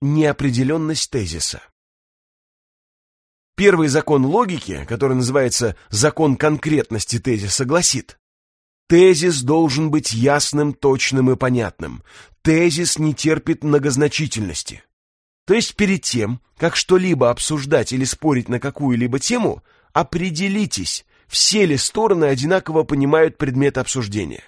неопределенность тезиса. Первый закон логики, который называется закон конкретности тезиса, гласит Тезис должен быть ясным, точным и понятным. Тезис не терпит многозначительности. То есть перед тем, как что-либо обсуждать или спорить на какую-либо тему, определитесь, все ли стороны одинаково понимают предмет обсуждения.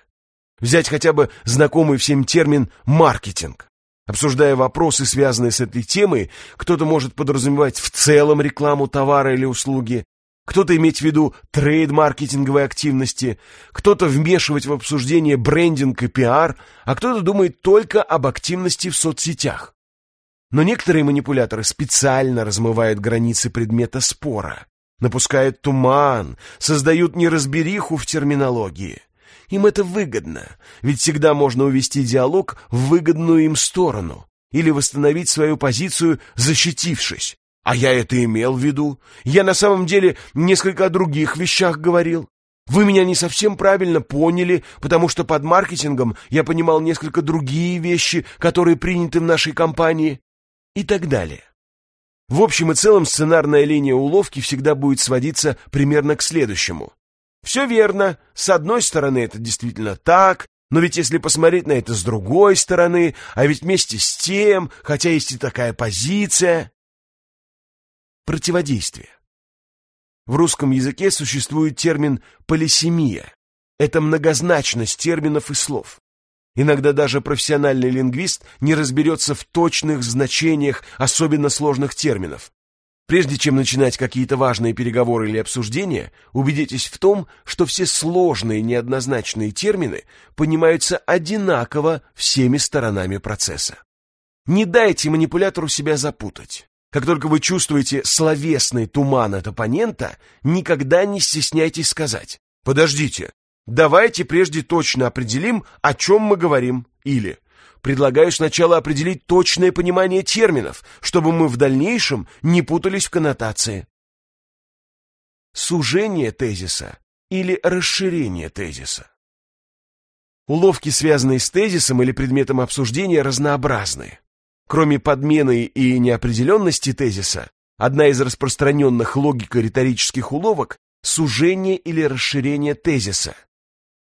Взять хотя бы знакомый всем термин «маркетинг». Обсуждая вопросы, связанные с этой темой, кто-то может подразумевать в целом рекламу товара или услуги, кто-то иметь в виду трейд-маркетинговые активности, кто-то вмешивать в обсуждение брендинг и пиар, а кто-то думает только об активности в соцсетях. Но некоторые манипуляторы специально размывают границы предмета спора, напускают туман, создают неразбериху в терминологии. Им это выгодно, ведь всегда можно увести диалог в выгодную им сторону или восстановить свою позицию, защитившись. А я это имел в виду. Я на самом деле несколько о других вещах говорил. Вы меня не совсем правильно поняли, потому что под маркетингом я понимал несколько другие вещи, которые приняты в нашей компании и так далее. В общем и целом сценарная линия уловки всегда будет сводиться примерно к следующему. Все верно, с одной стороны это действительно так, но ведь если посмотреть на это с другой стороны, а ведь вместе с тем, хотя есть и такая позиция... Противодействие. В русском языке существует термин «полисемия». Это многозначность терминов и слов. Иногда даже профессиональный лингвист не разберется в точных значениях особенно сложных терминов. Прежде чем начинать какие-то важные переговоры или обсуждения, убедитесь в том, что все сложные неоднозначные термины понимаются одинаково всеми сторонами процесса. Не дайте манипулятору себя запутать. Как только вы чувствуете словесный туман от оппонента, никогда не стесняйтесь сказать «Подождите, давайте прежде точно определим, о чем мы говорим» или «Предлагаю сначала определить точное понимание терминов, чтобы мы в дальнейшем не путались в коннотации». Сужение тезиса или расширение тезиса. Уловки, связанные с тезисом или предметом обсуждения, разнообразны. Кроме подмены и неопределенности тезиса, одна из распространенных логико-риторических уловок – сужение или расширение тезиса.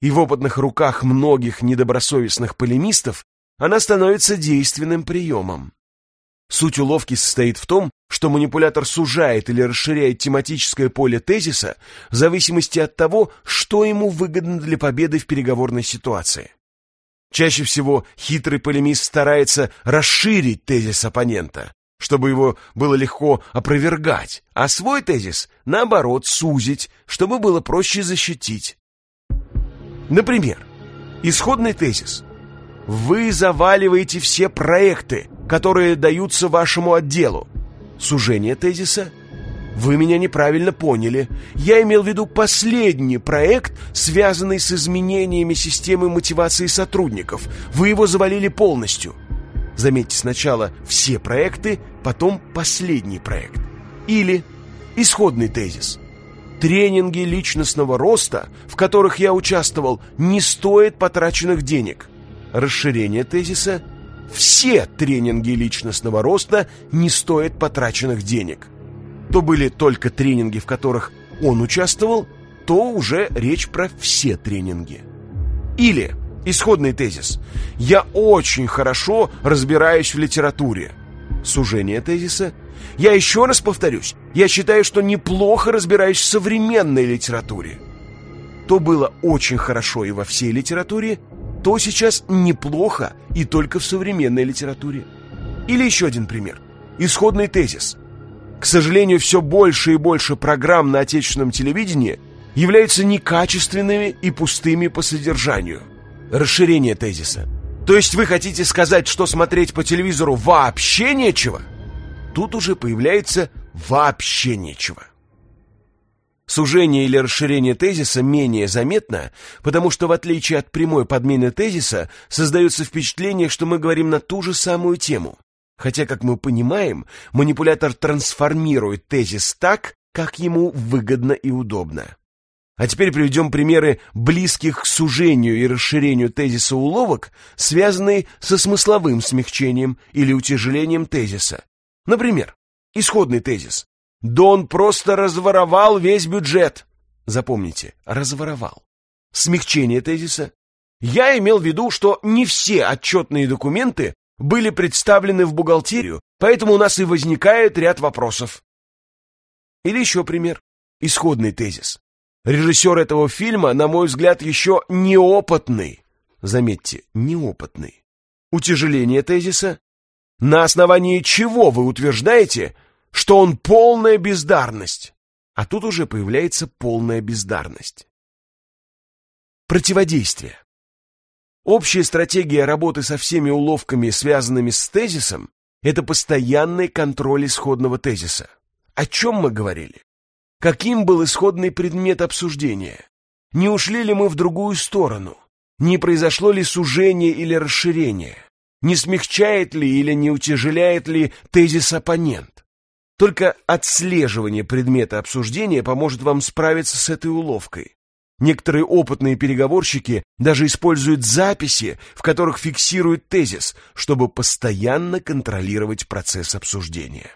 И в опытных руках многих недобросовестных полемистов она становится действенным приемом. Суть уловки состоит в том, что манипулятор сужает или расширяет тематическое поле тезиса в зависимости от того, что ему выгодно для победы в переговорной ситуации. Чаще всего хитрый полемист старается расширить тезис оппонента, чтобы его было легко опровергать, а свой тезис, наоборот, сузить, чтобы было проще защитить. Например, исходный тезис. Вы заваливаете все проекты, которые даются вашему отделу. Сужение тезиса – вы меня неправильно поняли. Я имел в виду последний проект, связанный с изменениями системы мотивации сотрудников. Вы его завалили полностью. Заметьте сначала все проекты, потом последний проект. Или исходный тезис. Тренинги личностного роста, в которых я участвовал, не стоят потраченных денег. Расширение тезиса. Все тренинги личностного роста не стоят потраченных денег то были только тренинги, в которых он участвовал, то уже речь про все тренинги. Или исходный тезис «Я очень хорошо разбираюсь в литературе». Сужение тезиса «Я еще раз повторюсь, я считаю, что неплохо разбираюсь в современной литературе». То было очень хорошо и во всей литературе, то сейчас неплохо и только в современной литературе. Или еще один пример. Исходный тезис – к сожалению, все больше и больше программ на отечественном телевидении являются некачественными и пустыми по содержанию. Расширение тезиса. То есть вы хотите сказать, что смотреть по телевизору вообще нечего? Тут уже появляется вообще нечего. Сужение или расширение тезиса менее заметно, потому что в отличие от прямой подмены тезиса создается впечатление, что мы говорим на ту же самую тему. Хотя, как мы понимаем, манипулятор трансформирует тезис так, как ему выгодно и удобно. А теперь приведем примеры близких к сужению и расширению тезиса уловок, связанные со смысловым смягчением или утяжелением тезиса. Например, исходный тезис. Дон просто разворовал весь бюджет. Запомните, разворовал. Смягчение тезиса. Я имел в виду, что не все отчетные документы были представлены в бухгалтерию, поэтому у нас и возникает ряд вопросов. Или еще пример. Исходный тезис. Режиссер этого фильма, на мой взгляд, еще неопытный. Заметьте, неопытный. Утяжеление тезиса. На основании чего вы утверждаете, что он полная бездарность? А тут уже появляется полная бездарность. Противодействие. Общая стратегия работы со всеми уловками, связанными с тезисом, это постоянный контроль исходного тезиса. О чем мы говорили? Каким был исходный предмет обсуждения? Не ушли ли мы в другую сторону? Не произошло ли сужение или расширение? Не смягчает ли или не утяжеляет ли тезис оппонент? Только отслеживание предмета обсуждения поможет вам справиться с этой уловкой. Некоторые опытные переговорщики даже используют записи, в которых фиксируют тезис, чтобы постоянно контролировать процесс обсуждения.